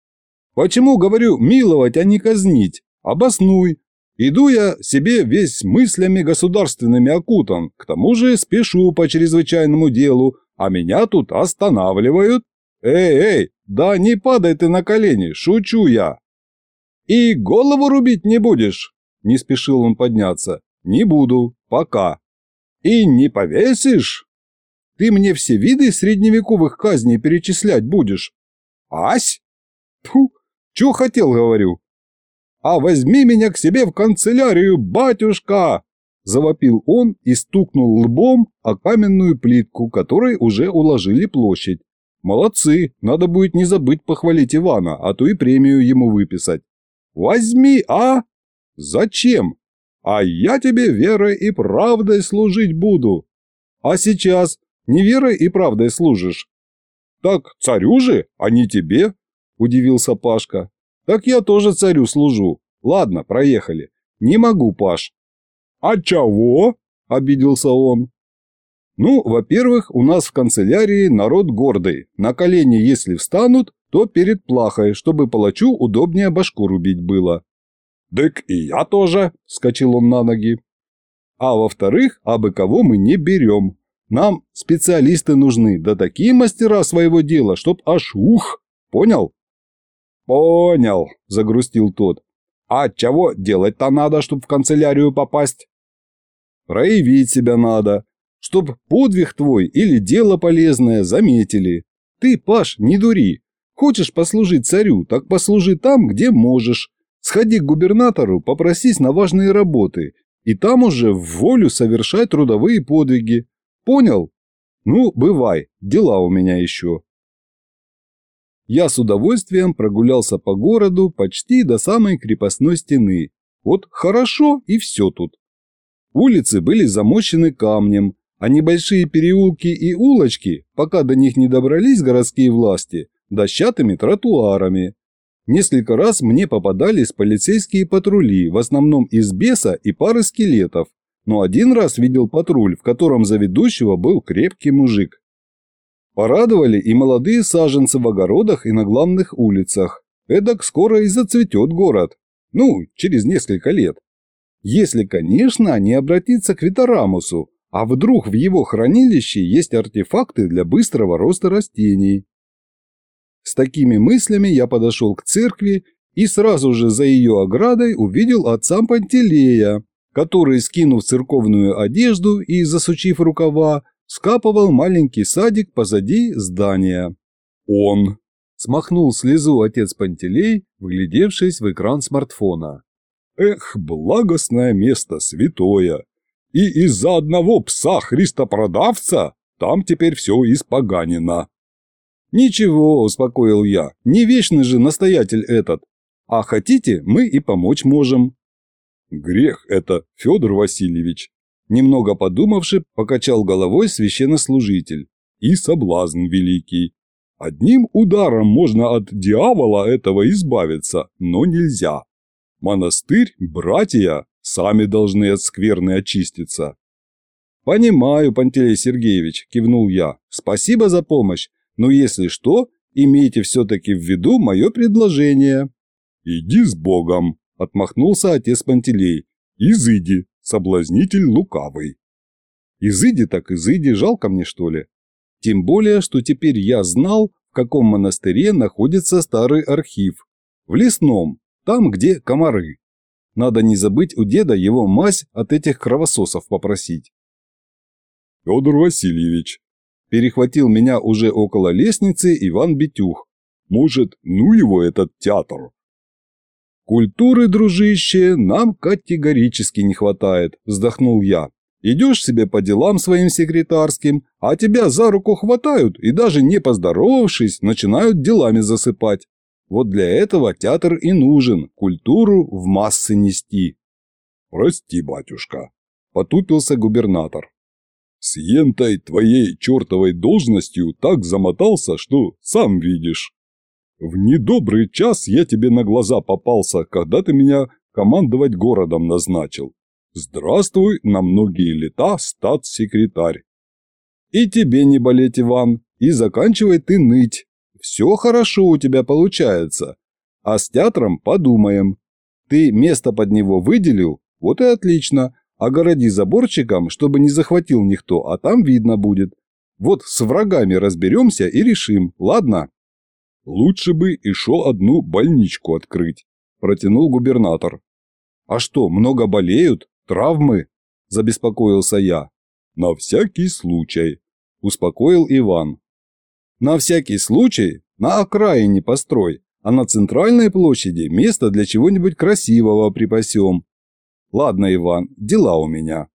Почему, говорю, миловать, а не казнить? Обоснуй. Иду я себе весь мыслями государственными окутан, к тому же спешу по чрезвычайному делу, а меня тут останавливают. Эй, эй, да не падай ты на колени, шучу я. И голову рубить не будешь? Не спешил он подняться. Не буду, пока. И не повесишь? Ты мне все виды средневековых казней перечислять будешь? Ась? Фу, чё хотел, говорю. А возьми меня к себе в канцелярию, батюшка! Завопил он и стукнул лбом о каменную плитку, которой уже уложили площадь. Молодцы, надо будет не забыть похвалить Ивана, а то и премию ему выписать. Возьми, а? Зачем? А я тебе верой и правдой служить буду. А сейчас не верой и правдой служишь. Так царю же, а не тебе, удивился Пашка. Так я тоже царю служу. Ладно, проехали. Не могу, Паш. А чего? Обиделся он. Ну, во-первых, у нас в канцелярии народ гордый. На колени, если встанут, то перед плахой, чтобы палачу удобнее башку рубить было. «Дык и я тоже», – скачал он на ноги. «А во-вторых, абы кого мы не берем. Нам специалисты нужны, да такие мастера своего дела, чтоб аж ух, понял?» «Понял», – загрустил тот. «А чего делать-то надо, чтоб в канцелярию попасть?» «Проявить себя надо, чтоб подвиг твой или дело полезное заметили. Ты, Паш, не дури. Хочешь послужить царю, так послужи там, где можешь. Сходи к губернатору, попросись на важные работы, и там уже в волю совершай трудовые подвиги. Понял? Ну, бывай, дела у меня еще. Я с удовольствием прогулялся по городу почти до самой крепостной стены. Вот хорошо и все тут. Улицы были замощены камнем, а небольшие переулки и улочки, пока до них не добрались городские власти, дощатыми тротуарами. Несколько раз мне попадались полицейские патрули, в основном из беса и пары скелетов, но один раз видел патруль, в котором за ведущего был крепкий мужик. Порадовали и молодые саженцы в огородах и на главных улицах. Эдак скоро и зацветет город. Ну, через несколько лет. Если, конечно, не обратиться к Витарамусу, а вдруг в его хранилище есть артефакты для быстрого роста растений. С такими мыслями я подошел к церкви и сразу же за ее оградой увидел отца Пантелея, который, скинув церковную одежду и засучив рукава, скапывал маленький садик позади здания. «Он!» – смахнул слезу отец Пантелей, вглядевшись в экран смартфона. «Эх, благостное место, святое! И из-за одного пса-христопродавца там теперь все испоганено!» «Ничего», – успокоил я, – «не вечный же настоятель этот. А хотите, мы и помочь можем». «Грех это, Федор Васильевич», – немного подумавши, покачал головой священнослужитель. «И соблазн великий. Одним ударом можно от дьявола этого избавиться, но нельзя. Монастырь, братья, сами должны от скверны очиститься». «Понимаю, Пантелей Сергеевич», – кивнул я. «Спасибо за помощь. Но если что, имейте все-таки в виду мое предложение». «Иди с Богом», – отмахнулся отец Пантелей. «Изыди, соблазнитель лукавый». «Изыди так изыди, жалко мне что ли?» Тем более, что теперь я знал, в каком монастыре находится старый архив. В лесном, там, где комары. Надо не забыть у деда его мазь от этих кровососов попросить. «Федор Васильевич, Перехватил меня уже около лестницы Иван Битюх. Может, ну его этот театр? Культуры, дружище, нам категорически не хватает, вздохнул я. Идешь себе по делам своим секретарским, а тебя за руку хватают и даже не поздоровавшись, начинают делами засыпать. Вот для этого театр и нужен, культуру в массы нести. Прости, батюшка, потупился губернатор. С ентой твоей чертовой должностью так замотался, что сам видишь. В недобрый час я тебе на глаза попался, когда ты меня командовать городом назначил. Здравствуй на многие лета, статс-секретарь. И тебе не болеть, Иван, и заканчивай ты ныть. Все хорошо у тебя получается. А с театром подумаем. Ты место под него выделил? Вот и отлично. Огороди заборчиком, чтобы не захватил никто, а там видно будет. Вот с врагами разберемся и решим, ладно? Лучше бы еще одну больничку открыть, протянул губернатор. А что, много болеют? Травмы? Забеспокоился я. На всякий случай, успокоил Иван. На всякий случай на окраине построй, а на центральной площади место для чего-нибудь красивого припасем. Ладно, Иван, дела у меня.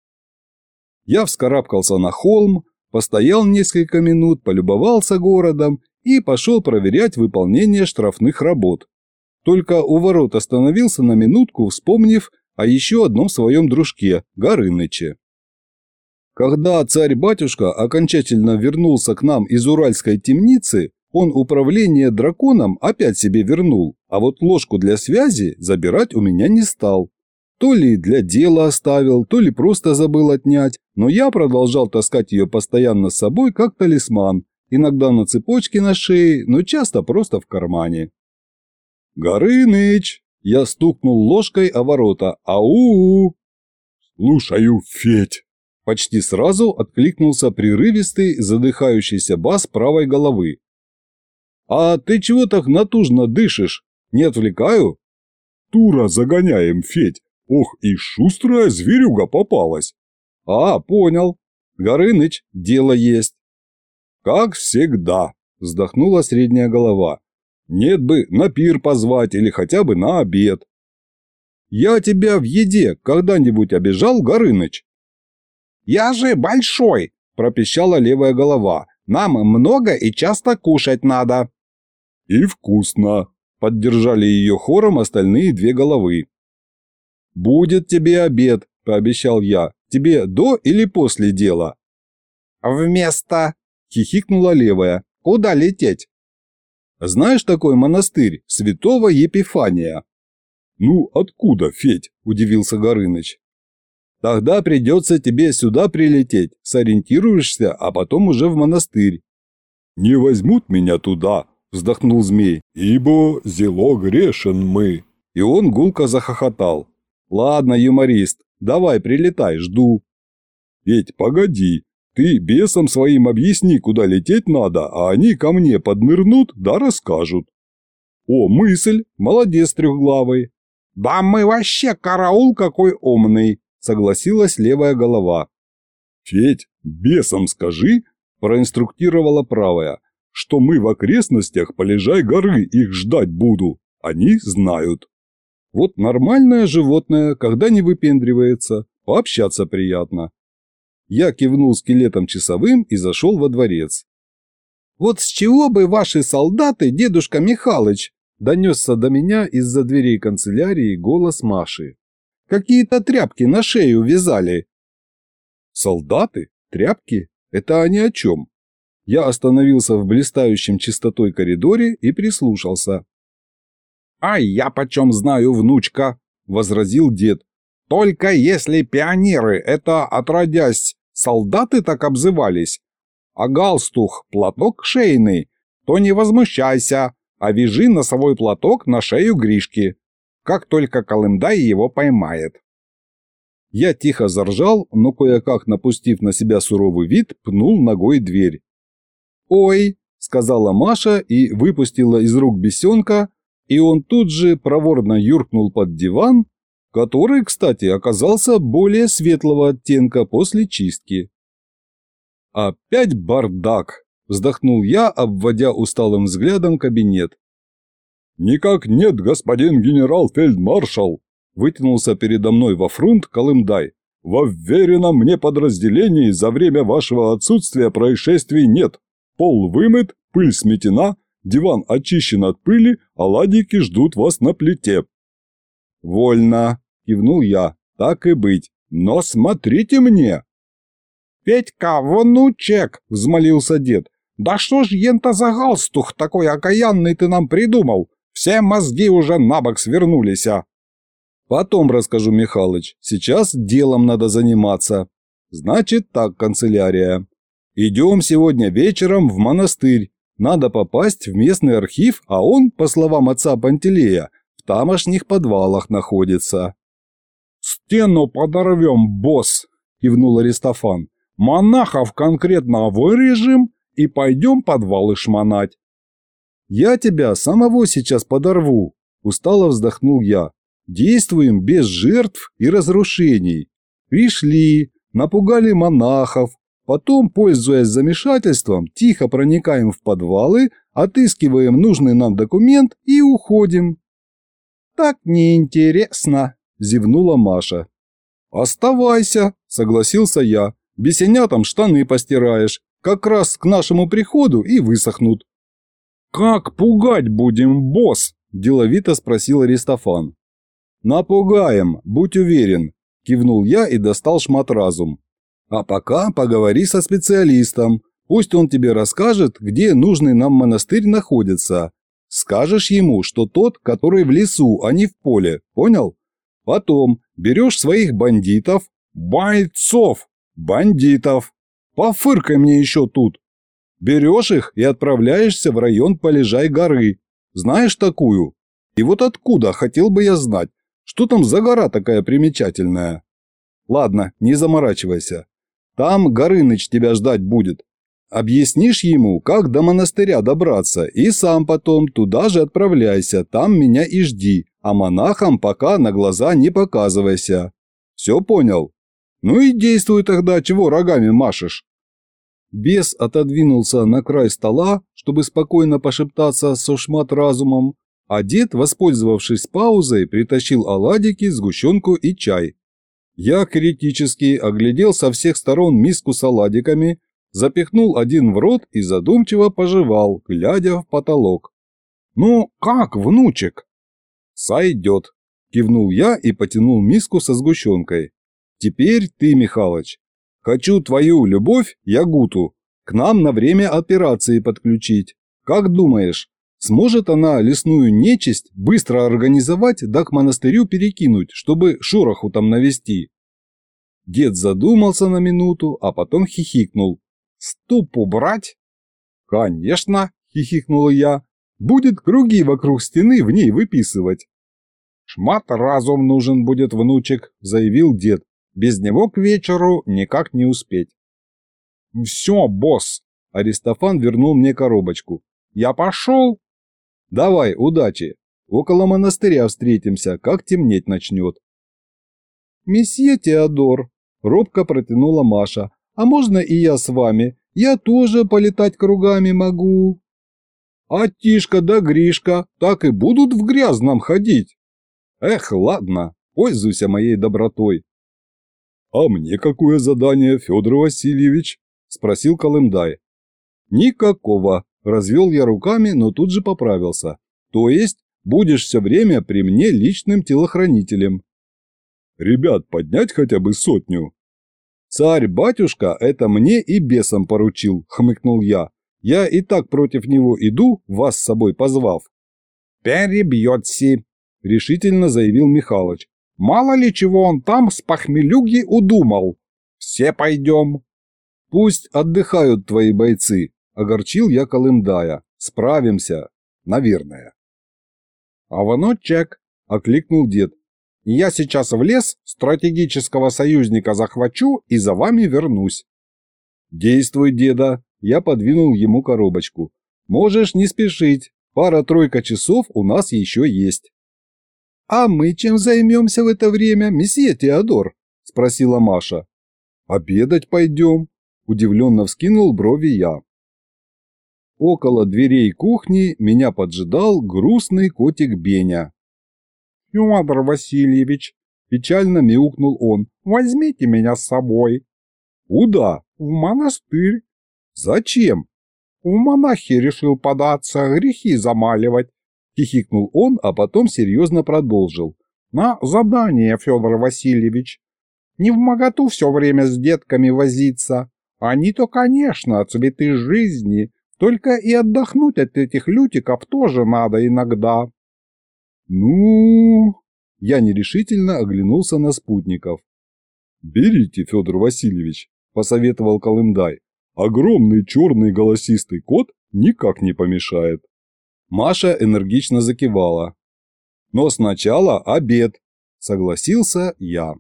Я вскарабкался на холм, постоял несколько минут, полюбовался городом и пошел проверять выполнение штрафных работ. Только у ворот остановился на минутку, вспомнив о еще одном своем дружке – Горыныче. Когда царь-батюшка окончательно вернулся к нам из уральской темницы, он управление драконом опять себе вернул, а вот ложку для связи забирать у меня не стал. То ли для дела оставил, то ли просто забыл отнять, но я продолжал таскать ее постоянно с собой как талисман, иногда на цепочке на шее, но часто просто в кармане. «Горыныч!» Я стукнул ложкой о ворота. «Ау!» «Слушаю, Федь!» Почти сразу откликнулся прерывистый, задыхающийся бас правой головы. «А ты чего так натужно дышишь? Не отвлекаю?» «Тура загоняем, Федь. Ох, и шустрая зверюга попалась!» «А, понял. Горыныч, дело есть». «Как всегда», – вздохнула средняя голова. «Нет бы на пир позвать или хотя бы на обед». «Я тебя в еде когда-нибудь обижал, Горыныч?» «Я же большой!» – пропищала левая голова. «Нам много и часто кушать надо». «И вкусно!» – поддержали ее хором остальные две головы. «Будет тебе обед», – пообещал я. «Тебе до или после дела?» «Вместо», – хихикнула левая. «Куда лететь?» «Знаешь такой монастырь, святого Епифания?» «Ну, откуда, Федь?» – удивился Горыныч. «Тогда придется тебе сюда прилететь, сориентируешься, а потом уже в монастырь». «Не возьмут меня туда», – вздохнул змей, – «ибо зело грешен мы». И он гулко захохотал. «Ладно, юморист, давай прилетай, жду». «Ведь погоди, ты бесам своим объясни, куда лететь надо, а они ко мне поднырнут, да расскажут». «О, мысль! Молодец трехглавый!» «Да мы вообще караул какой умный!» – согласилась левая голова. «Федь, бесам скажи!» – проинструктировала правая – что мы в окрестностях Полежай горы их ждать буду. Они знают. Вот нормальное животное, когда не выпендривается, пообщаться приятно. Я кивнул скелетом часовым и зашел во дворец. «Вот с чего бы ваши солдаты, дедушка Михалыч?» донесся до меня из-за дверей канцелярии голос Маши. «Какие-то тряпки на шею вязали». «Солдаты? Тряпки? Это они о чем?» Я остановился в блистающем чистотой коридоре и прислушался. «Ай, я почем знаю, внучка!» – возразил дед. «Только если пионеры, это отродясь, солдаты так обзывались, а галстух, платок шейный, то не возмущайся, а вяжи носовой платок на шею Гришки, как только Колымдай его поймает». Я тихо заржал, но кое-как напустив на себя суровый вид, пнул ногой дверь. «Ой!» – сказала Маша и выпустила из рук бесенка, и он тут же проворно юркнул под диван, который, кстати, оказался более светлого оттенка после чистки. «Опять бардак!» – вздохнул я, обводя усталым взглядом кабинет. «Никак нет, господин генерал-фельдмаршал!» – вытянулся передо мной во фрунт Колымдай. «Во вверенном мне подразделении за время вашего отсутствия происшествий нет. Пол вымыт, пыль сметена, Диван очищен от пыли, оладики ждут вас на плите». «Вольно», – кивнул я, – «так и быть. Но смотрите мне». «Петька, внучек!» – взмолился дед. «Да что ж ента за галстух такой окаянный ты нам придумал? Все мозги уже на бок свернулись, а!» «Потом расскажу, Михалыч. Сейчас делом надо заниматься. Значит так, канцелярия. Идем сегодня вечером в монастырь. Надо попасть в местный архив, а он, по словам отца Пантелея, в тамошних подвалах находится». «Стену подорвем, босс!» – кивнул Аристофан. «Монахов конкретно вырежем и пойдем подвалы шмонать». «Я тебя самого сейчас подорву», – устало вздохнул я. «Действуем без жертв и разрушений. Пришли, напугали монахов, потом, пользуясь замешательством, тихо проникаем в подвалы, отыскиваем нужный нам документ и уходим». «Так неинтересно», – зевнула Маша. «Оставайся», – согласился я. «Бесенятам штаны постираешь. Как раз к нашему приходу и высохнут». «Как пугать будем, босс?» – деловито спросил Аристофан. «Напугаем, будь уверен», – кивнул я и достал шмат разум. «А пока поговори со специалистом. Пусть он тебе расскажет, где нужный нам монастырь находится. Скажешь ему, что тот, который в лесу, а не в поле. Понял? Потом берешь своих бандитов, бойцов, бандитов. Пофыркай мне еще тут. Берешь их и отправляешься в район Полежай горы. Знаешь такую? И вот откуда, хотел бы я знать, что там за гора такая примечательная? Ладно, не заморачивайся. Там Горыныч тебя ждать будет. Объяснишь ему, как до монастыря добраться, и сам потом туда же отправляйся, там меня и жди, а монахам пока на глаза не показывайся. Все понял? Ну и действуй тогда, чего рогами машешь. Бес отодвинулся на край стола, чтобы спокойно пошептаться со шмат разумом, а дед, воспользовавшись паузой, притащил оладики, сгущенку и чай. Я критически оглядел со всех сторон миску с оладиками, запихнул один в рот и задумчиво пожевал, глядя в потолок. «Ну, как, внучек?» «Сойдет», – кивнул я и потянул миску со сгущенкой. «Теперь ты, Михалыч. Хочу твою любовь, Ягуту, к нам на время операции подключить. Как думаешь, сможет она лесную нечисть быстро организовать да к монастырю перекинуть, чтобы шороху там навести?» Дед задумался на минуту, а потом хихикнул. Ступ убрать? Конечно, хихикнула я. Будет круги вокруг стены в ней выписывать. Шмат разум нужен будет, внучек, заявил дед. Без него к вечеру никак не успеть. Все, босс. Аристофан вернул мне коробочку. Я пошел. Давай, удачи. Около монастыря встретимся, как темнеть начнет. Месье Теодор, робко протянула Маша, а можно и я с вами? Я тоже полетать кругами могу». «А Тишка да Гришка так и будут в грязном ходить?» «Эх, ладно, пользуйся моей добротой». «А мне какое задание, Федор Васильевич?» – спросил Колымдай. «Никакого», – развел я руками, но тут же поправился. «То есть будешь все время при мне личным телохранителем». «Ребят, поднять хотя бы сотню?» «Царь-батюшка это мне и бесом поручил», – хмыкнул я. «Я и так против него иду, вас с собой позвав». «Перебьется», – решительно заявил Михалыч. «Мало ли чего он там с похмелюги удумал. Все пойдем». «Пусть отдыхают твои бойцы», – огорчил я Колымдая. «Справимся. Наверное». «А внучек», – окликнул дед. Я сейчас в лес стратегического союзника захвачу и за вами вернусь. Действуй, деда. Я подвинул ему коробочку. Можешь не спешить. Пара-тройка часов у нас еще есть. А мы чем займемся в это время, месье Теодор? Спросила Маша. Обедать пойдем. Удивленно вскинул брови я. Около дверей кухни меня поджидал грустный котик Беня. «Федор Васильевич», – печально мяукнул он, – «возьмите меня с собой». «Куда?» «В монастырь». «Зачем?» «В монахи решил податься, грехи замаливать», – хихикнул он, а потом серьезно продолжил. «На задание, Федор Васильевич. Не в моготу все время с детками возиться. Они-то, конечно, цветы жизни, только и отдохнуть от этих лютиков тоже надо иногда». «Ну...» Я нерешительно оглянулся на спутников. «Берите, Федор Васильевич», – посоветовал Колымдай. «Огромный черный голосистый кот никак не помешает». Маша энергично закивала. Но сначала обед, согласился я.